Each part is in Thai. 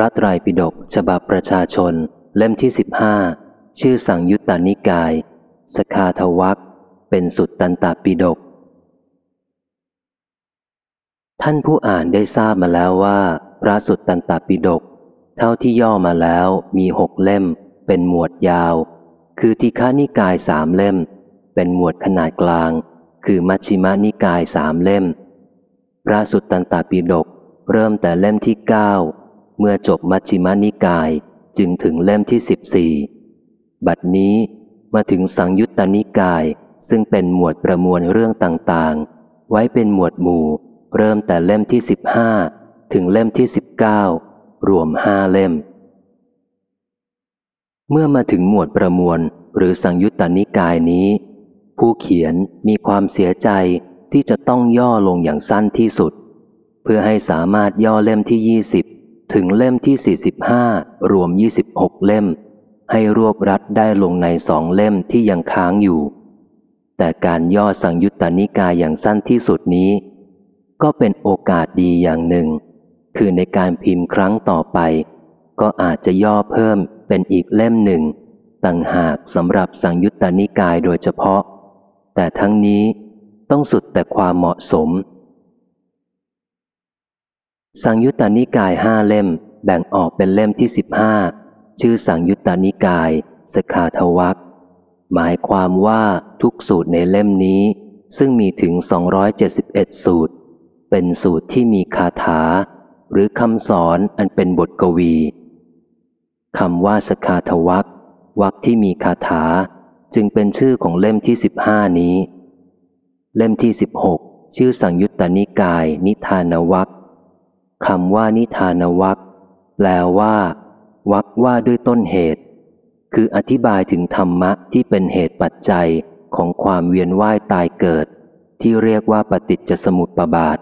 ระไตรปิฎกฉบับประชาชน เล่มที่สิบห้าชื่อสังยุตตานิกาย สคาทวักเป็นสุดตันตปิฎกท่านผู้อ่านได้ทราบมาแล้วว่า พระสุตตันตปิฎกเท่าที่ย่อมาแล้วมีหกเล่ม เป็นหมวดยาว คือทิฆานิกายสามเล่ม เป็นหมวดขนาดกลาง คือมัชฌิมานิกายสามเล่ม พระสุตตันตปิฎกเริ่มแต่เล่มที่เก้า เมื่อจบมัชฌิมานิกายจึงถึงเล่มที่สิบสี่บัดนี้มาถึงสังยุตตนิกายซึ่งเป็นหมวดประมวลเรื่องต่างๆ ไว้เป็นหมวดหมู่ เริ่มแต่เล่มที่สิบห้าถึงเล่มที่สิบเก้ารวมห้าเล่ม เมื่อมาถึงหมวดประมวลหรือสังยุตตนิกายนี้ ผู้เขียนมีความเสียใจที่จะต้องย่อลงอย่างสั้นที่สุด เพื่อให้สามารถย่อเล่มที่ยี่สิบ ถึงเล่มที่ 45 รวม 26 เล่ม ให้รวบรัดได้ลงในสองเล่มที่ยังค้างอยู่ แต่การย่อสังยุตตานิกายอย่างสั้นที่สุดนี้ ก็เป็นโอกาสดีอย่างหนึ่ง คือในการพิมพ์ครั้งต่อไป ก็อาจจะย่อเพิ่มเป็นอีกเล่มหนึ่ง ต่างหากสำหรับสังยุตตานิกายโดยเฉพาะ แต่ทั้งนี้ต้องสุดแต่ความเหมาะสม สังยุตตานิกายห้าเล่ม แบ่งออกเป็นเล่มที่สิบห้าชื่อสังยุตตานิกาย สขาทวักหมายความว่าทุกสูตรในเล่มนี้ ซึ่งมีถึง 271 สูตร เป็นสูตรที่มีคาถา หรือคำสอนอันเป็นบทกวีคำว่าสขาทวักวักที่มีคาถา จึงเป็นชื่อของเล่มที่สิบห้านี้ เล่มที่สิบหกชื่อสังยุตตานิกาย นิทานวัก คำว่านิทานวักแปลว่าวักว่าด้วยต้นเหตุ คืออธิบายถึงธรรมะที่เป็นเหตุปัจจัยของความเวียนว่ายตายเกิด ที่เรียกว่าปฏิจจสมุปบาท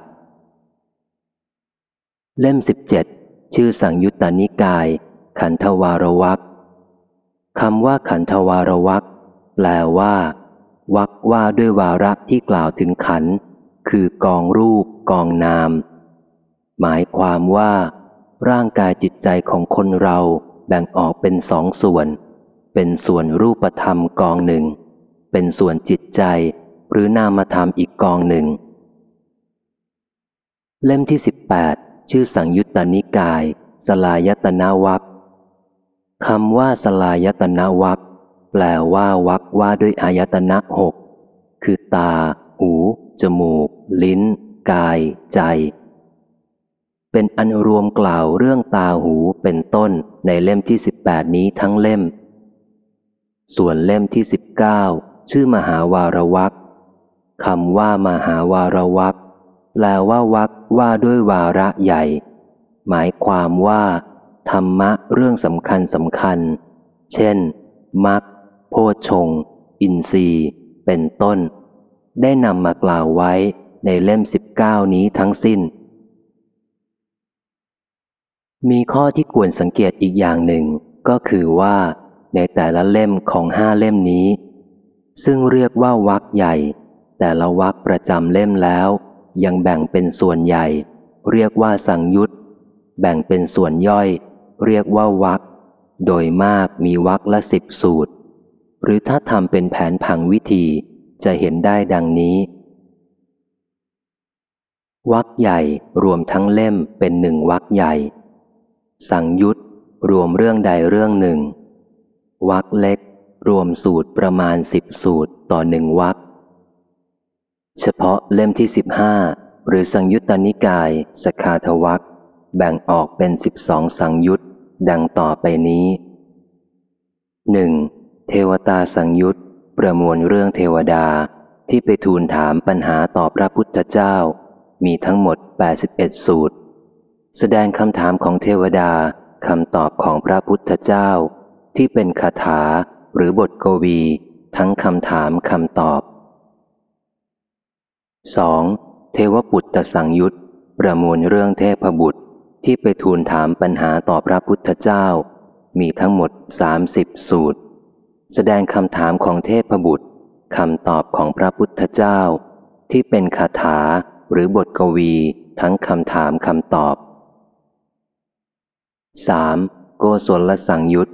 เล่มสิบเจ็ดชื่อสังยุตตานิกาย ขันธวารวักคำว่าขันธวารวักแปลว่าวักว่าด้วยวาระที่กล่าวถึงขัน คือกองรูป กองนาม หมายความว่า ร่างกายจิตใจของคนเราแบ่งออกเป็นสองส่วน เป็นส่วนรูปธรรมกองหนึ่ง เป็นส่วนจิตใจ หรือนามธรรมอีกกองหนึ่ง เล่มที่สิบแปดชื่อสังยุตตนิกาย สลายตนาวักคำว่าสลายตนาวักแปลว่าวักว่าด้วยอายตนะหกคือตา หู จมูก ลิ้น กาย ใจ เป็นอันรวมกล่าวเรื่องตาหูเป็นต้นในเล่มที่ 18 นี้ทั้งเล่ม ส่วนเล่มที่ 19 ชื่อมหาวารวักคำว่ามหาวารวักแปลว่าวักว่าด้วยวาระใหญ่ หมายความว่า ธรรมะเรื่องสำคัญสำคัญ เช่นมักโพชง อินทรีย์เป็นต้น ได้นำมากล่าวไว้ในเล่ม 19 นี้ทั้งสิ้น มีข้อที่ควรสังเกตอีกอย่างหนึ่ง ก็คือว่า ในแต่ละเล่มของห้าเล่มนี้ ซึ่งเรียกว่าวักใหญ่ แต่ละวักประจำเล่มแล้ว ยังแบ่งเป็นส่วนใหญ่ เรียกว่าสังยุตแบ่งเป็นส่วนย่อย เรียกว่าวักโดยมากมีวักละสิบสูตร หรือถ้าทำเป็นแผนผังวิธีจะเห็นได้ดังนี้วักใหญ่รวมทั้งเล่มเป็นหนึ่งวักใหญ่ สังยุตรวมเรื่องใดเรื่องหนึ่ง วักเล็ก รวมสูตรประมาณสิบสูตรต่อหนึ่งวักเฉพาะเล่มที่สิบห้าหรือสังยุตตนิกาย สคาทวักแบ่งออกเป็นสิบสองสังยุตดังต่อไปนี้หนึ่งเทวตาสังยุตประมวลเรื่องเทวดาที่ไปทูลถามปัญหาต่อพระพุทธเจ้า มีทั้งหมด 81 สูตร แสดงคำถามของเทวดาคำตอบของพระพุทธเจ้า ที่เป็นคาถาหรือบทกวี ทั้งคำถามคำตอบ 2. เทวปุตตสังยุตประมวลเรื่องเทพบุตรที่ไปทูลถามปัญหาต่อพระพุทธเจ้า มีทั้งหมด 30 สูตร แสดงคำถามของเทพบุตรคำตอบของพระพุทธเจ้า ที่เป็นคาถาหรือบทกวี ทั้งคำถามคำตอบ 3. โกศลสังยุต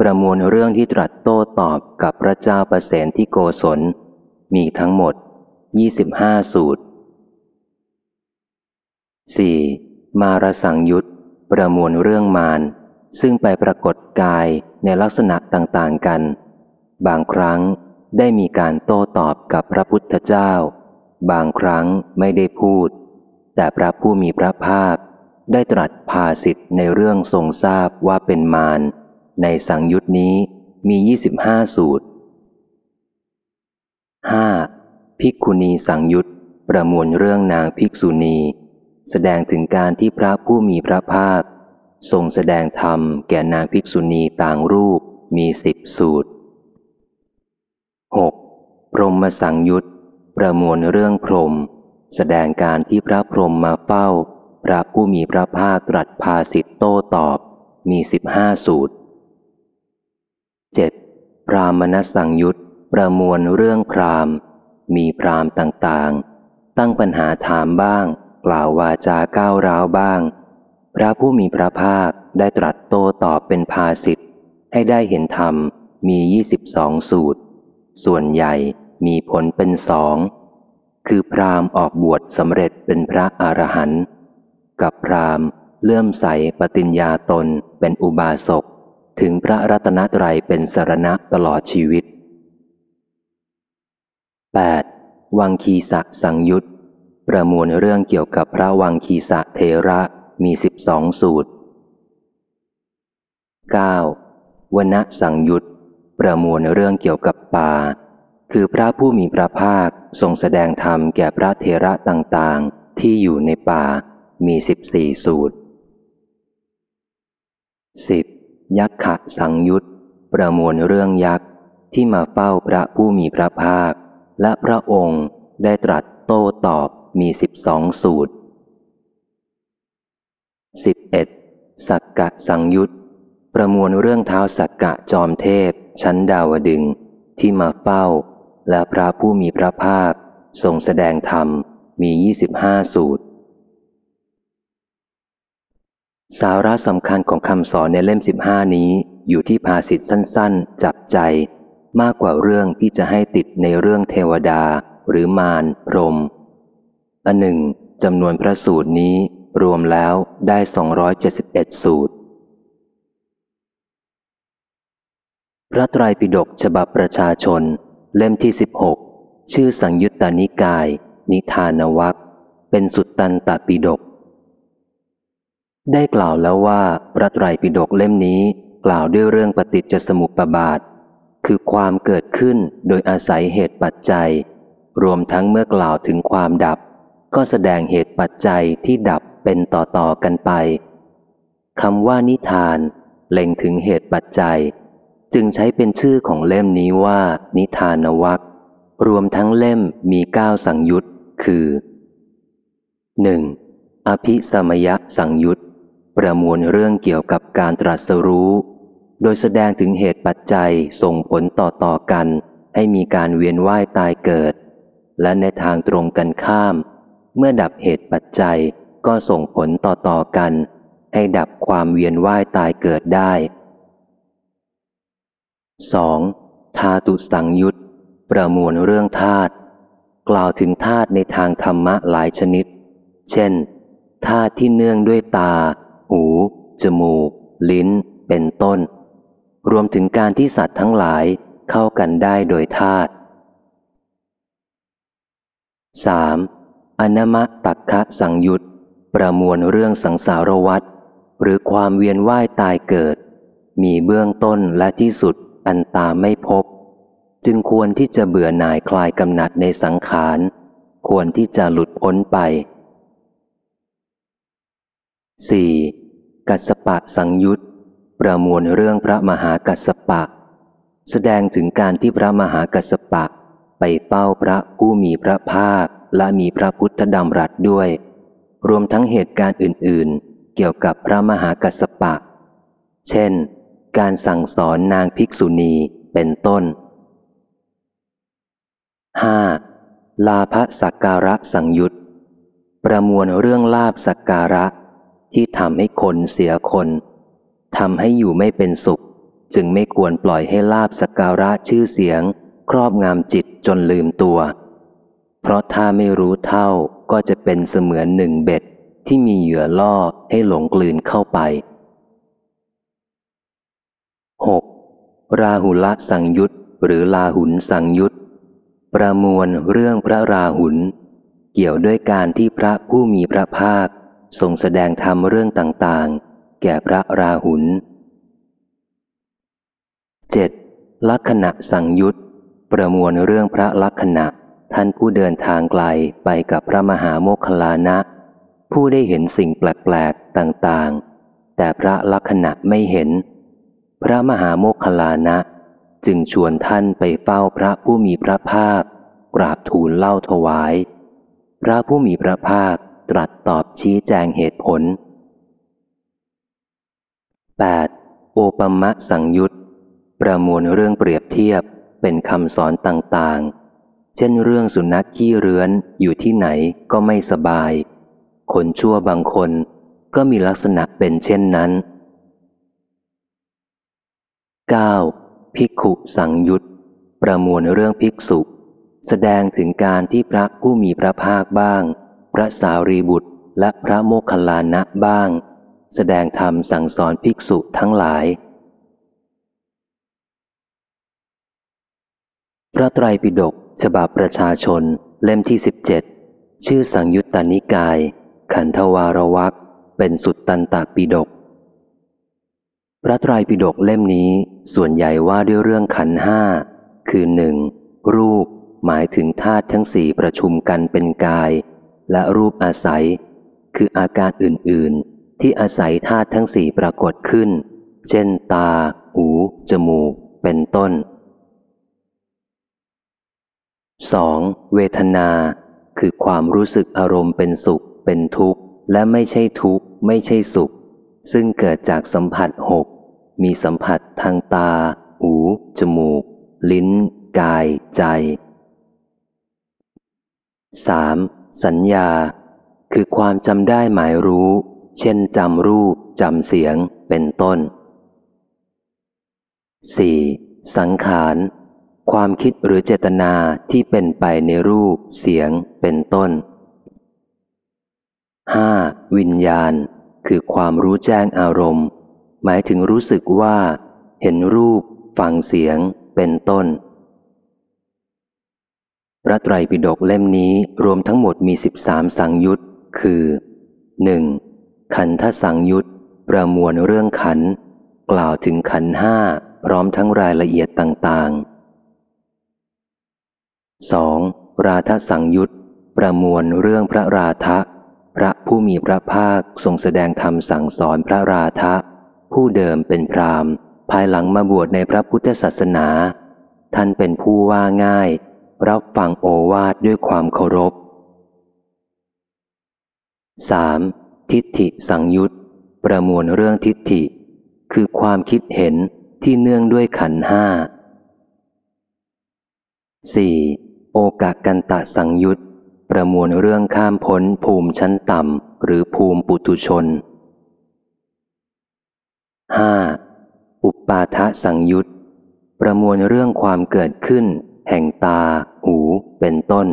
ประมวลเรื่องที่ตรัสโต้ตอบกับพระเจ้าประเสนที่โกศล มีทั้งหมด 25 สูตร 4. มารสังยุตประมวลเรื่องมารซึ่งไปปรากฏกายในลักษณะต่างๆกัน บางครั้งได้มีการโต้ตอบกับพระพุทธเจ้า บางครั้งไม่ได้พูด แต่พระผู้มีพระภาค ได้ตรัสภาสิทธิ์ในเรื่องทรงทราบว่าเป็นมาร ในสังยุตนี้มี 25 สูตร 5. ภิกขุณีสังยุตประมวลเรื่องนางภิกษุณี แสดงถึงการที่พระผู้มีพระภาค ทรงแสดงธรรมแก่นางภิกษุณีต่างรูปมีสิบสูตร 6. พรหมสังยุตประมวลเรื่องพรหมแสดงการที่พระพรหมมาเฝ้า พระผู้มีพระภาคตรัสภาสิทธโต้ตอบ มีสิบห้าสูตร 7. พรามณสังยุตประมวลเรื่องพรามมีพรามต่างๆ ตั้งปัญหาถามบ้าง กล่าววาจาก้าวร้าวบ้าง พระผู้มีพระภาคได้ตรัสโต้ตอบเป็นภาสิทธให้ได้เห็นธรรมมี22สูตร ส่วนใหญ่มีผลเป็นสอง คือพรามออกบวชสำเร็จเป็นพระอรหันต์ กับพรามเลื่อมใสปฏิญญาตนเป็นอุบาสก ถึงพระรัตนตรัยเป็นสรณะตลอดชีวิต 8. วังคีสะสังยุตประมวลเรื่องเกี่ยวกับพระวังคีสะเทระมีสิบสองสูตร 9. วณสังยุตประมวลเรื่องเกี่ยวกับป่า คือพระผู้มีพระภาคทรงแสดงธรรมแก่พระเทระต่างๆ ที่อยู่ในป่า มีสิบสี่สูตร 10. ยักขะสังยุตประมวลเรื่องยักษ์ที่มาเฝ้าพระผู้มีพระภาค และพระองค์ได้ตรัสโต้ตอบมีสิบสองสูตร 11. สักกะสังยุตประมวลเรื่องเท้าสักกะจอมเทพ ชั้นดาวดึงที่มาเฝ้า และพระผู้มีพระภาค ทรงแสดงธรรมมี25สูตร สาระสำคัญของคำสอนในเล่ม 15 นี้อยู่ที่ภาษิตสั้นๆ จับใจ มากกว่าเรื่องที่จะให้ติดในเรื่องเทวดา หรือมารพรมอันหนึ่งจำนวนพระสูตรนี้รวมแล้วได้ 271 สูตร พระไตรปิฎกฉบับประชาชน เล่มที่ 16 ชื่อสังยุตตานิกาย นิทานวักเป็นสุตตันตปิฎก ได้กล่าวแล้วว่าพระไตรปิฎกเล่มนี้กล่าวด้วยเรื่องปฏิจจสมุปบาท คือความเกิดขึ้นโดยอาศัยเหตุปัจจัย รวมทั้งเมื่อกล่าวถึงความดับ ก็แสดงเหตุปัจจัยที่ดับเป็นต่อๆกันไปคำว่านิทาน เล็งถึงเหตุปัจจัย จึงใช้เป็นชื่อของเล่มนี้ว่า นิทานวักรวมทั้งเล่มมีเก้าสังยุตคือ 1. อภิสมยสังยุต ประมวลเรื่องเกี่ยวกับการตรัสรู้ โดยแสดงถึงเหตุปัจจัยส่งผลต่อต่อกัน ให้มีการเวียนว่ายตายเกิด และในทางตรงกันข้าม เมื่อดับเหตุปัจจัยก็ส่งผลต่อต่อกัน ให้ดับความเวียนว่ายตายเกิดได้ 2. ธาตุสังยุตประมวลเรื่องธาตุกล่าวถึงธาตุในทางธรรมะหลายชนิด เช่นธาตุที่เนื่องด้วยตา หู จมูก ลิ้น เป็นต้น รวมถึงการที่สัตว์ทั้งหลายเข้ากันได้โดยธาตุ 3. อนมะตักคะสังยุตประมวลเรื่องสังสารวัตรหรือความเวียนว่ายตายเกิด มีเบื้องต้นและที่สุดอันตาไม่พบ จึงควรที่จะเบื่อหน่ายคลายกำหนัดในสังขาร ควรที่จะหลุดพ้นไป 4. กัสปะสังยุตประมวลเรื่องพระมหากัสปะ แสดงถึงการที่พระมหากัสปะ ไปเฝ้าพระผู้มีพระภาคและมีพระพุทธดำรัสด้วย รวมทั้งเหตุการณ์อื่น ๆ เกี่ยวกับพระมหากัสปะ เช่น การสั่งสอนนางภิกษุณีเป็นต้น 5. ลาภสักการะสังยุตประมวลเรื่องลาบสักการะ ที่ทำให้คนเสียคนทำให้อยู่ไม่เป็นสุข จึงไม่ควรปล่อยให้ลาบสการะชื่อเสียง ครอบงำจิตจนลืมตัว เพราะถ้าไม่รู้เท่าก็จะเป็นเสมือนหนึ่งเบ็ดที่มีเหยื่อล่อให้หลงกลืนเข้าไป 6. ราหุละสังยุตหรือลาหุนสังยุตประมวลเรื่องพระราหุลเกี่ยวด้วยการที่พระผู้มีพระภาค ทรงแสดงธรรมเรื่องต่างๆ แก่พระราหุล 7. ลักษณะสังยุตประมวลเรื่องพระลักษณะท่านผู้เดินทางไกลไปกับพระมหาโมคลานะ ผู้ได้เห็นสิ่งแปลกๆต่างๆ แต่พระลักษณะไม่เห็น พระมหาโมคลานะ จึงชวนท่านไปเฝ้าพระผู้มีพระภาค กราบทูลเล่าถวาย พระผู้มีพระภาค ตรัสตอบชี้แจงเหตุผล 8. โอปมะสังยุตประมวลเรื่องเปรียบเทียบเป็นคำสอนต่างๆ เช่นเรื่องสุนัขขี้เรื้อนอยู่ที่ไหนก็ไม่สบาย คนชั่วบางคนก็มีลักษณะเป็นเช่นนั้น 9. ภิกขุสังยุตประมวลเรื่องภิกษุ แสดงถึงการที่พระผู้มีพระภาคบ้าง พระสารีบุตรและพระโมคคัลลานะบ้าง แสดงธรรมสั่งสอนภิกษุทั้งหลาย พระไตรปิฎกฉบับประชาชนเล่มที่ 17 ชื่อสังยุตตานิกาย ขันธวารวักเป็นสุดตันตปิฎกพระไตรปิฎกเล่มนี้ส่วนใหญ่ว่าด้วยเรื่องขันห้าคือหนึ่งรูปหมายถึงธาตุทั้งสี่ประชุมกันเป็นกาย และรูปอาศัย คืออาการอื่น ๆ ที่อาศัยธาตุทั้งสี่ปรากฏขึ้น เช่น ตา หู จมูก เป็นต้น 2. เวทนา คือความรู้สึกอารมณ์เป็นสุข เป็นทุกข์ และไม่ใช่ทุกข์ ไม่ใช่สุข ซึ่งเกิดจากสัมผัสหกมีสัมผัสทางตา หู จมูก ลิ้น กาย ใจ 3. สัญญา คือความจำได้หมายรู้ เช่นจำรูปจำเสียงเป็นต้น 4. สังขาร ความคิดหรือเจตนาที่เป็นไปในรูปเสียงเป็นต้น 5. วิญญาณ คือความรู้แจ้งอารมณ์ หมายถึงรู้สึกว่า เห็นรูป ฟังเสียงเป็นต้น พระไตรปิฎกเล่มนี้รวมทั้งหมดมีสิบสามสังยุตคือ 1. ขันธสังยุตประมวลเรื่องขัน กล่าวถึงขันห้าพร้อมทั้งรายละเอียดต่าง ๆ 2. ราธสังยุตประมวลเรื่องพระราธะพระผู้มีพระภาคทรงแสดงธรรมสั่งสอนพระราธะผู้เดิมเป็นพราหมณ์ภายหลังมาบวชในพระพุทธศาสนา ท่านเป็นผู้ว่าง่าย รับฟังโอวาทด้วยความเคารพ 3. ทิฏฐิสังยุตประมวลเรื่องทิฏฐิ คือความคิดเห็นที่เนื่องด้วยขันห้า 4. โอกากันตะสังยุตประมวลเรื่องข้ามพ้นภูมิชั้นต่ำหรือภูมิปุตุชน 5. อุปปาทะสังยุตประมวลเรื่องความเกิดขึ้น แห่งตา หู เป็นต้น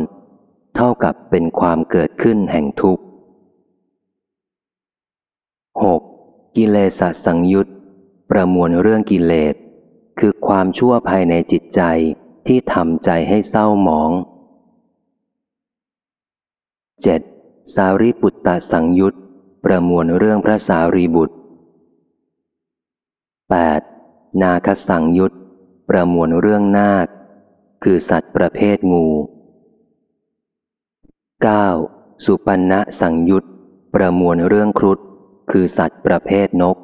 เท่ากับเป็นความเกิดขึ้นแห่งทุกข์ 6. กิเลสสังยุตประมวลเรื่องกิเลส คือความชั่วภายในจิตใจที่ทำใจให้เศร้าหมอง 7. สารีปุตตะสังยุตประมวลเรื่องพระสารีบุตร 8. นาคสังยุตประมวลเรื่องนาค คือสัตว์ประเภทงู 9. สุปันนะสังยุตประมวลเรื่องครุฑคือสัตว์ประเภทนก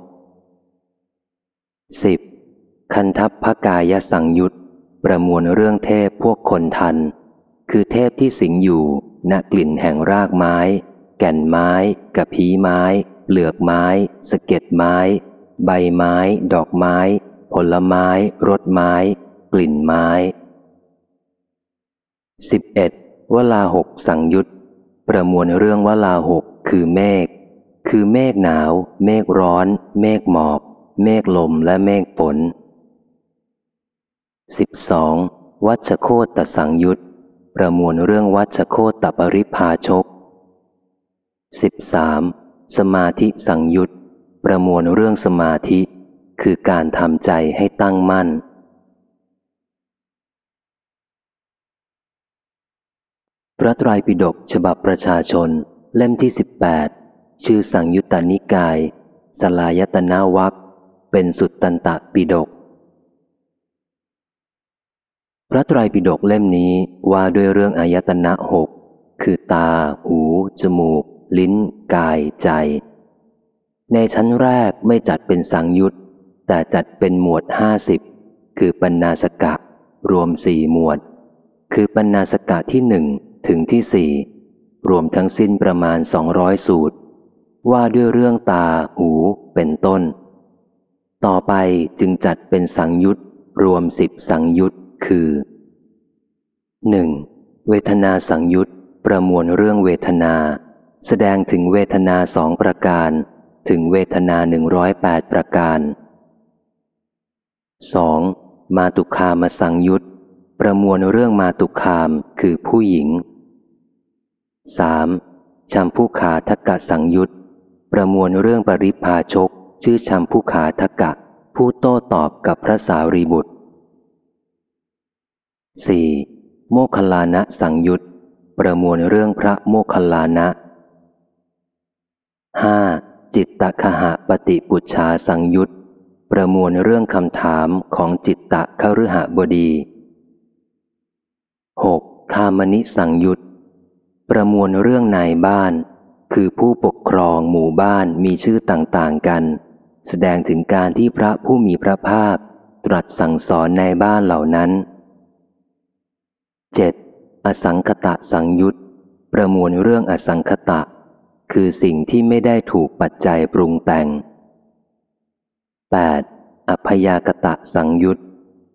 10. คันทัพพกายสังยุตประมวลเรื่องเทพพวกคนทัน คือเทพที่สิงอยู่ณกลิ่นแห่งรากไม้ แก่นไม้กระพีไม้ เปลือกไม้ สะเก็ดไม้ ใบไม้ ดอกไม้ ผลไม้ รสไม้ กลิ่นไม้ 11. วลาหกสังยุตประมวลเรื่องวลาหกคือเมฆคือเมฆหนาว เมฆร้อน เมฆหมอก เมฆลมและเมฆฝน 12. วัชโคตสังยุตประมวลเรื่องวัชโคตปริพาชก 13. สมาธิสังยุตประมวลเรื่องสมาธิ คือการทำใจให้ตั้งมั่น พระไตรปิฎกฉบับประชาชน เล่มที่ 18 ชื่อสังยุตตนิกาย สลายตนาวักเป็นสุดตันตะปิฎกพระไตรปิฎกเล่มนี้ว่าด้วยเรื่องอายตนะหกคือตา หู จมูก ลิ้น กาย ใจ ในชั้นแรกไม่จัดเป็นสังยุตแต่จัดเป็นหมวดห้าสิบคือปัญนาสกะ รวมสี่หมวด คือปัญนาสกะที่หนึ่ง ถึงที่สี่รวมทั้งสิ้นประมาณสองร้อยสูตร ว่าด้วยเรื่องตา หู เป็นต้น ต่อไปจึงจัดเป็นสังยุตรวมสิบสังยุตคือ 1. เวทนาสังยุตประมวลเรื่องเวทนา แสดงถึงเวทนาสองประการ ถึงเวทนาหนึ่งร้อยแปดประการ 2. มาตุคามสังยุตประมวลเรื่องมาตุคามคือผู้หญิง 3. ชัมพุขาทกะสังยุตประมวลเรื่องปริพาชก ชื่อชัมพุขาทกะ ผู้โต้ตอบกับพระสารีบุตร 4. โมคลานะสังยุตประมวลเรื่องพระโมคคลานะ 5. จิตตคหะปฏิปุชชาสังยุตประมวลเรื่องคำถามของจิตตะคฤหบดี 6. คามนิสังยุต ประมวลเรื่องนายบ้าน คือผู้ปกครองหมู่บ้านมีชื่อต่างๆกัน แสดงถึงการที่พระผู้มีพระภาค ตรัสสั่งสอนในบ้านเหล่านั้น 7. อสังคตะสังยุตประมวลเรื่องอสังคตะ คือสิ่งที่ไม่ได้ถูกปัจจัยปรุงแต่ง 8. อพยากตะสังยุต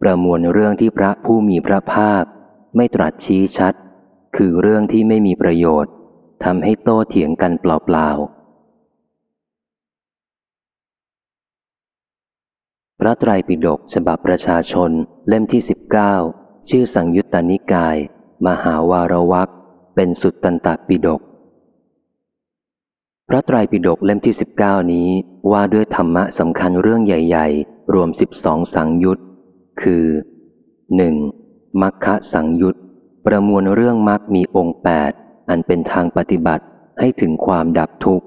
ประมวลเรื่องที่พระผู้มีพระภาค ไม่ตรัสชี้ชัด คือเรื่องที่ไม่มีประโยชน์ทำให้โต้เถียงกันเปล่าๆ พระไตรปิฎกฉบับประชาชนเล่มที่ 19 ชื่อสังยุตตนิกาย มหาวารวักเป็นสุดตันตปิฎกพระไตรปิฎกเล่มที่ 19 นี้ว่าด้วยธรรมะสำคัญเรื่องใหญ่ ๆ รวม 12 สังยุตคือ 1. มัคคะสังยุต ประมวลเรื่องมัคมีองค์8อันเป็นทางปฏิบัติให้ถึงความดับทุกข์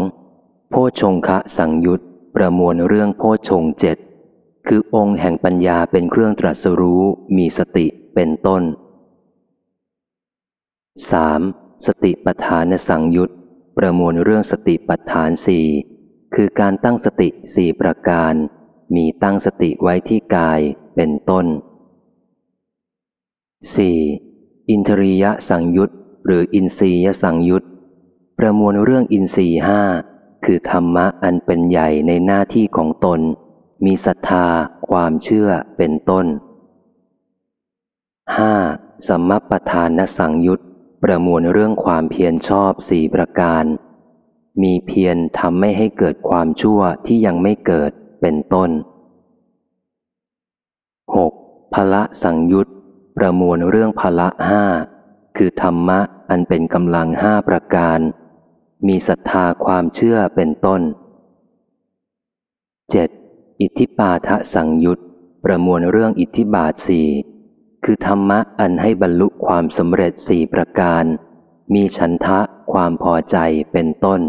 2. โพชงคะสังยุตประมวลเรื่องโพชงเจ็ดคือองค์แห่งปัญญาเป็นเครื่องตรัสรู้มีสติเป็นต้น 3. สติปัฏฐานสังยุตประมวลเรื่องสติปัฏฐานสี่คือการตั้งสติสี่ประการ มีตั้งสติไว้ที่กายเป็นต้น 4. อินทรียสังยุตหรืออินทรียสังยุตประมวลเรื่องอินทรีห้าคือธรรมะอันเป็นใหญ่ในหน้าที่ของตน มีศรัทธา ความเชื่อเป็นต้น 5. สัมมปทานสังยุตประมวลเรื่องความเพียรชอบสี่ประการ มีเพียรทำไม่ให้เกิดความชั่วที่ยังไม่เกิดเป็นต้น 6. พละสังยุต ประมวลเรื่องพละห้าคือธรรมะอันเป็นกำลังห้าประการ มีศรัทธาความเชื่อเป็นต้น 7. อิทธิปาทะสังยุตประมวลเรื่องอิทธิบาทสี่คือธรรมะอันให้บรรลุความสำเร็จสี่ประการ มีฉันทะความพอใจเป็นต้น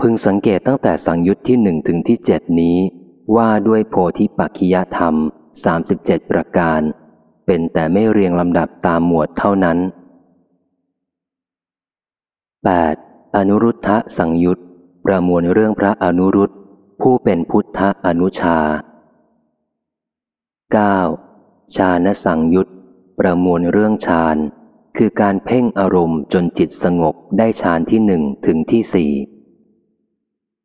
พึงสังเกตตั้งแต่สังยุตที่หนึ่งถึงที่เจ็ดนี้ ว่าด้วยโพธิปักขิยธรรม 37 ประการ เป็นแต่ไม่เรียงลำดับตามหมวดเท่านั้น 8. อนุรุทธะสังยุตประมวลเรื่องพระอนุรุตผู้เป็นพุทธอนุชา 9. ชาณสังยุตประมวลเรื่องฌานคือการเพ่งอารมณ์จนจิตสงบได้ฌานที่หนึ่งถึงที่สี่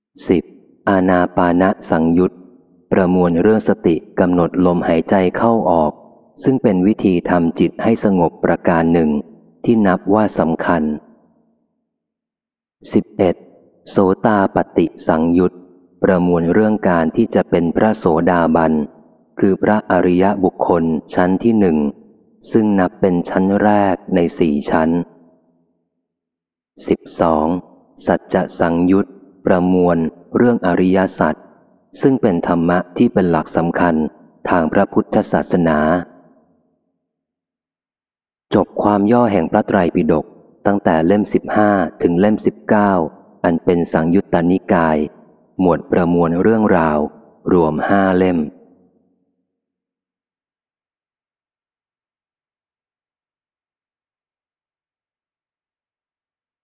10. อาณาปานะสังยุตประมวลเรื่องสติกำหนดลมหายใจเข้าออก ซึ่งเป็นวิธีทำจิตให้สงบประการหนึ่งที่นับว่าสำคัญ 11. โสตาปฏิสังยุตประมวลเรื่องการที่จะเป็นพระโสดาบัน คือพระอริยบุคคลชั้นที่หนึ่ง ซึ่งนับเป็นชั้นแรกในสี่ชั้น 12. สัจจะสังยุตประมวลเรื่องอริยสัจซึ่งเป็นธรรมะที่เป็นหลักสำคัญทางพระพุทธศาสนา จบความย่อแห่งพระไตรปิฎกตั้งแต่เล่ม 15 ถึงเล่ม 19 อันเป็นสังยุตตานิกาย หมวดประมวลเรื่องราว รวมห้าเล่ม